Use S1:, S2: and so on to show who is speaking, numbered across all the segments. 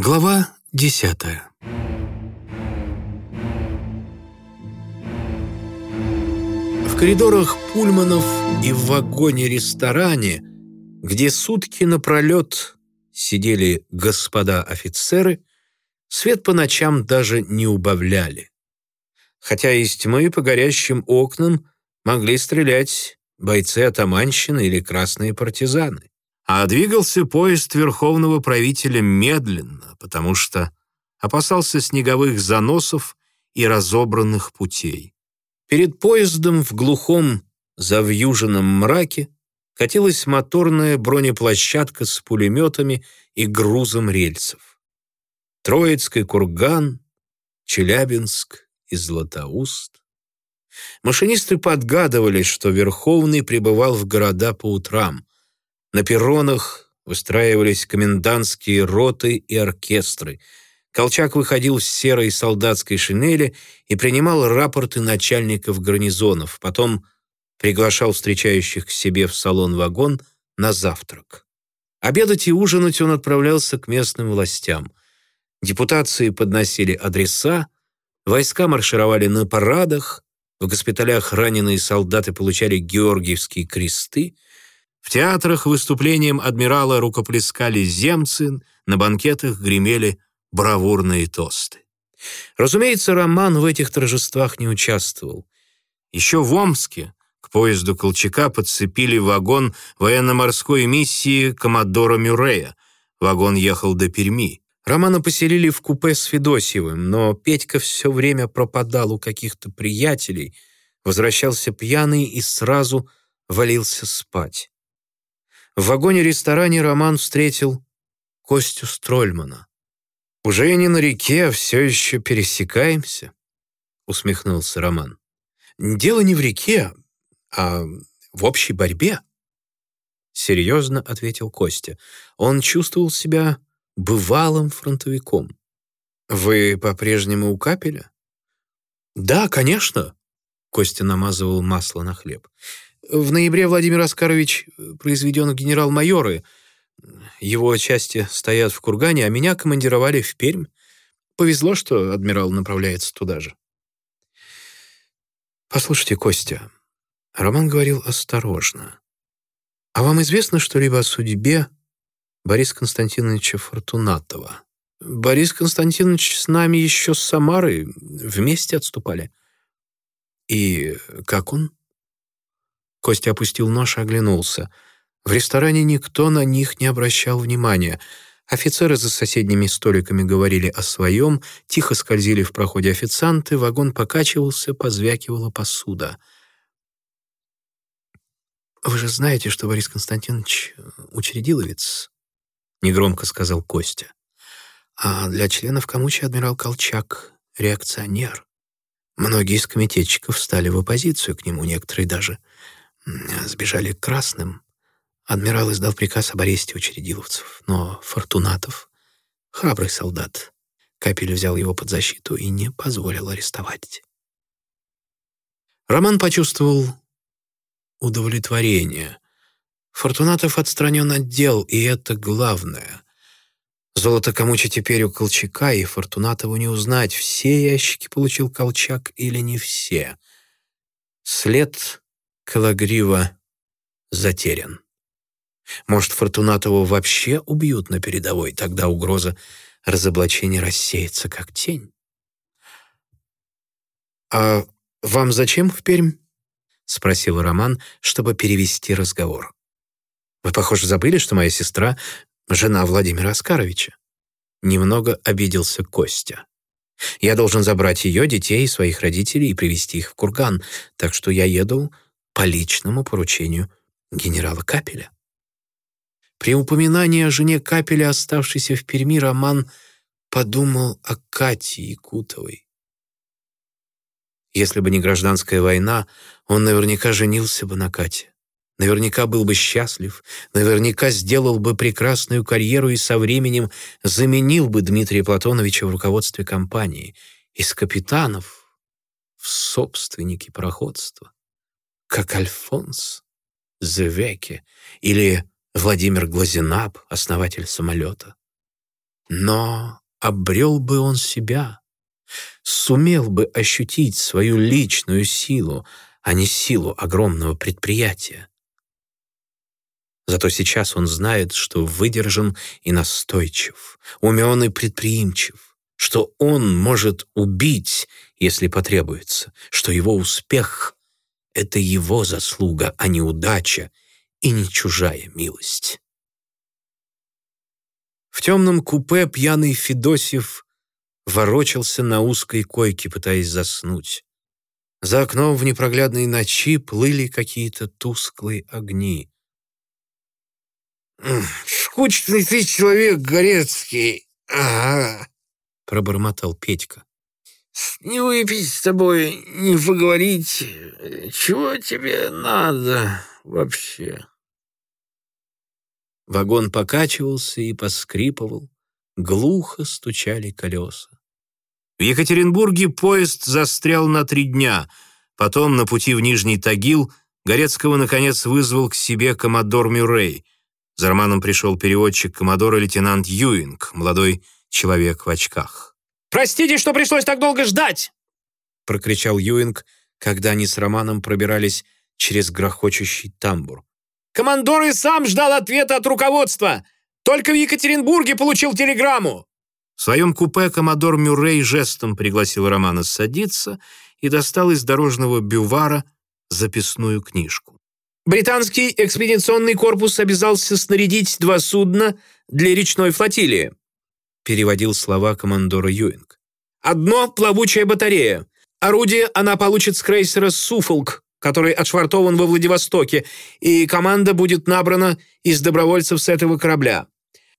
S1: Глава десятая. В коридорах пульманов и в вагоне-ресторане, где сутки напролет сидели господа офицеры, свет по ночам даже не убавляли. Хотя из тьмы по горящим окнам могли стрелять бойцы атаманщины или красные партизаны. А двигался поезд верховного правителя медленно, потому что опасался снеговых заносов и разобранных путей. Перед поездом в глухом завьюженном мраке катилась моторная бронеплощадка с пулеметами и грузом рельсов. Троицкий курган, Челябинск и Златоуст. Машинисты подгадывали, что Верховный пребывал в города по утрам. На перронах выстраивались комендантские роты и оркестры. Колчак выходил в серой солдатской шинели и принимал рапорты начальников гарнизонов, потом приглашал встречающих к себе в салон-вагон на завтрак. Обедать и ужинать он отправлялся к местным властям. Депутации подносили адреса, войска маршировали на парадах, в госпиталях раненые солдаты получали георгиевские кресты, в театрах выступлением адмирала рукоплескали земцы, на банкетах гремели бравурные тосты. Разумеется, Роман в этих торжествах не участвовал. Еще в Омске к поезду Колчака подцепили вагон военно-морской миссии коммодора Мюррея. Вагон ехал до Перми. Романа поселили в купе с Федосьевым, но Петька все время пропадал у каких-то приятелей, возвращался пьяный и сразу валился спать. В вагоне-ресторане Роман встретил Костю Строльмана. «Уже не на реке, а все еще пересекаемся», — усмехнулся Роман. «Дело не в реке, а в общей борьбе», — серьезно ответил Костя. Он чувствовал себя бывалым фронтовиком. «Вы по-прежнему у капеля?» «Да, конечно», — Костя намазывал масло на хлеб. «В ноябре Владимир Оскарович произведен в генерал-майоры. Его части стоят в Кургане, а меня командировали в Пермь. Повезло, что адмирал направляется туда же». «Послушайте, Костя», — Роман говорил осторожно. «А вам известно что-либо о судьбе Бориса Константиновича Фортунатова. Борис Константинович с нами еще с Самары вместе отступали. И как он? Костя опустил нож и оглянулся. В ресторане никто на них не обращал внимания. Офицеры за соседними столиками говорили о своем, тихо скользили в проходе официанты, вагон покачивался, позвякивала посуда. «Вы же знаете, что Борис Константинович учредиловец?» — негромко сказал Костя. «А для членов Камучи адмирал Колчак — реакционер. Многие из комитетчиков встали в оппозицию к нему, некоторые даже сбежали к красным. Адмирал издал приказ об аресте учредиловцев, но Фортунатов, храбрый солдат, Капель взял его под защиту и не позволил арестовать. Роман почувствовал удовлетворение — Фортунатов отстранен от дел, и это главное. Золото Камуча теперь у Колчака, и Фортунатову не узнать, все ящики получил Колчак или не все. След Калагрива затерян. Может, Фортунатову вообще убьют на передовой, тогда угроза разоблачения рассеется как тень. «А вам зачем в Пермь?» — спросил Роман, чтобы перевести разговор. Вы, похоже, забыли, что моя сестра — жена Владимира Оскаровича. Немного обиделся Костя. Я должен забрать ее, детей, своих родителей и привести их в Курган, так что я еду по личному поручению генерала Капеля. При упоминании о жене Капеля, оставшейся в Перми, Роман подумал о Кате Якутовой. Если бы не гражданская война, он наверняка женился бы на Кате. Наверняка был бы счастлив, наверняка сделал бы прекрасную карьеру и со временем заменил бы Дмитрия Платоновича в руководстве компании. Из капитанов в собственники пароходства. Как Альфонс Зевеке или Владимир Глазенап, основатель самолета. Но обрел бы он себя, сумел бы ощутить свою личную силу, а не силу огромного предприятия. Зато сейчас он знает, что выдержан и настойчив, умен и предприимчив, что он может убить, если потребуется, что его успех — это его заслуга, а не удача и не чужая милость. В темном купе пьяный Федосев ворочался на узкой койке, пытаясь заснуть. За окном в непроглядной ночи плыли какие-то тусклые огни.
S2: «Скучный ты человек, Горецкий!» «Ага!» — пробормотал Петька. «Не выпить с тобой, не поговорить. Чего тебе надо вообще?»
S1: Вагон покачивался и поскрипывал, глухо стучали колеса. В Екатеринбурге поезд застрял на три дня. Потом на пути в Нижний Тагил Горецкого, наконец, вызвал к себе коммодор Мюррей — за Романом пришел переводчик коммодора лейтенант Юинг, молодой человек в очках.
S3: «Простите, что пришлось так долго ждать!»
S1: прокричал Юинг, когда они с Романом пробирались через грохочущий тамбур.
S3: «Командор и сам ждал ответа от руководства! Только в Екатеринбурге получил телеграмму!»
S1: В своем купе коммодор Мюррей жестом пригласил Романа садиться и достал из дорожного бювара записную книжку.
S3: Британский экспедиционный корпус обязался снарядить два судна для речной флотилии», переводил слова командора Юинг. «Одно — плавучая батарея. Орудие она получит с крейсера «Суфолк», который отшвартован во Владивостоке, и команда будет набрана из добровольцев с этого корабля.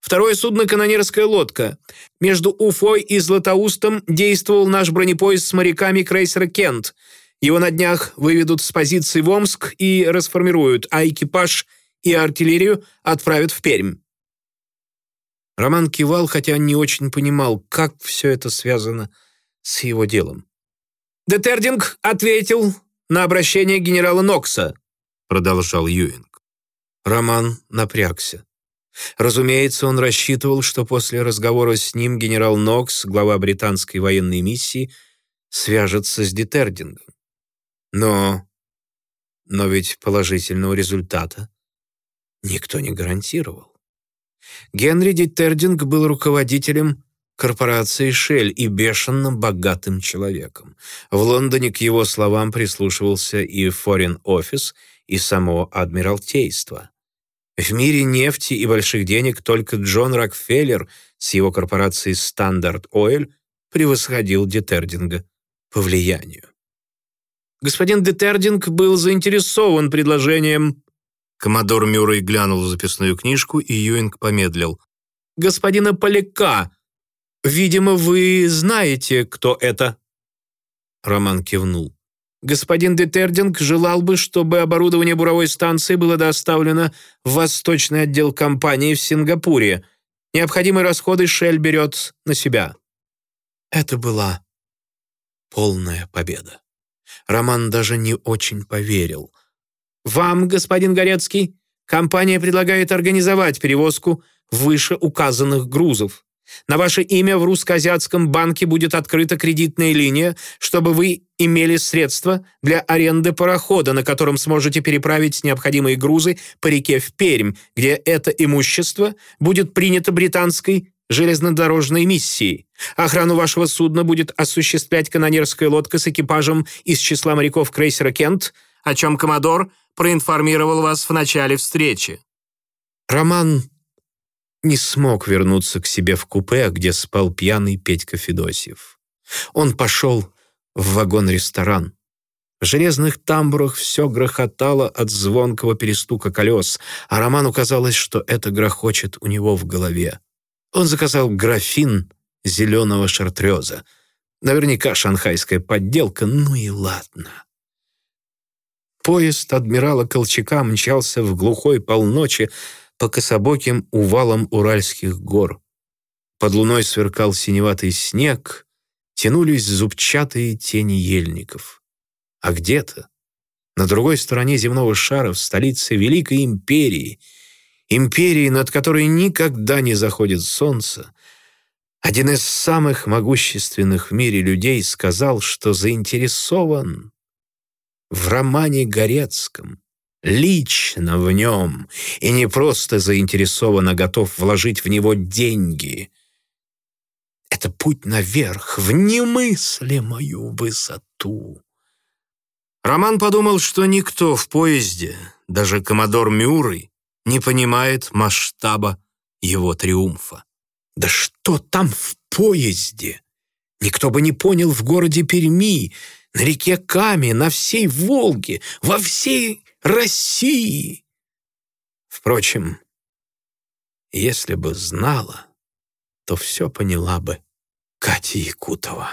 S3: Второе судно — канонерская лодка. Между Уфой и Златоустом действовал наш бронепоезд с моряками крейсера «Кент», его на днях выведут с позиции в Омск и расформируют, а экипаж и артиллерию отправят в Пермь.
S1: Роман кивал, хотя не очень понимал, как все это связано с его делом.
S3: «Детердинг ответил на обращение генерала Нокса», продолжал Юинг.
S1: Роман напрягся. Разумеется, он рассчитывал, что после разговора с ним генерал Нокс, глава британской военной миссии, свяжется с Детердингом. Но... Но ведь положительного результата никто не гарантировал. Генри Диттердинг был руководителем корпорации «Шель» и бешено богатым человеком. В Лондоне к его словам прислушивался и Foreign Office, и само Адмиралтейство. В мире нефти и больших денег только Джон Рокфеллер с его корпорацией Standard Oil превосходил Детердинга по влиянию.
S3: Господин Детердинг был заинтересован предложением...»
S1: Коммодор Мюррей глянул в записную книжку, и Юинг помедлил.
S3: «Господина Поляка. Видимо, вы знаете, кто это?»
S1: Роман кивнул.
S3: «Господин Детердинг желал бы, чтобы оборудование буровой станции было доставлено в восточный отдел компании в Сингапуре. Необходимые расходы Шель берет на себя».
S1: Это была полная победа. Роман даже не очень поверил.
S3: «Вам, господин Горецкий, компания предлагает организовать перевозку вышеуказанных грузов. На ваше имя в Русско-Азиатском банке будет открыта кредитная линия, чтобы вы имели средства для аренды парохода, на котором сможете переправить необходимые грузы по реке в Пермь, где это имущество будет принято британской железнодорожной миссии. Охрану вашего судна будет осуществлять канонерская лодка с экипажем из числа моряков крейсера «Кент», о чем Коммодор проинформировал вас в начале встречи.
S1: Роман не смог вернуться к себе в купе, где спал пьяный Петька Федосьев. Он пошел в вагон-ресторан. В железных тамбурах все грохотало от звонкого перестука колес, а Роману казалось, что это грохочет у него в голове. Он заказал графин зеленого шартреза. Наверняка шанхайская подделка, ну и ладно. Поезд адмирала Колчака мчался в глухой полночи по кособоким увалам Уральских гор. Под луной сверкал синеватый снег, тянулись зубчатые тени ельников. А где-то, на другой стороне земного шара, в столице Великой Империи — империи, над которой никогда не заходит солнце, Один из самых могущественных в мире людей сказал, что заинтересован в романе Горецком, лично в нем, и не просто заинтересован, готов вложить в него деньги. Это путь наверх, в немыслимую высоту.
S3: Роман подумал, что никто в поезде, даже коммодор Мюррей, не понимает масштаба его триумфа.
S1: Да что там в поезде? Никто бы не понял в городе Перми, на реке Каме, на всей Волге, во всей России. Впрочем, если бы знала, то все поняла бы Катя Якутова.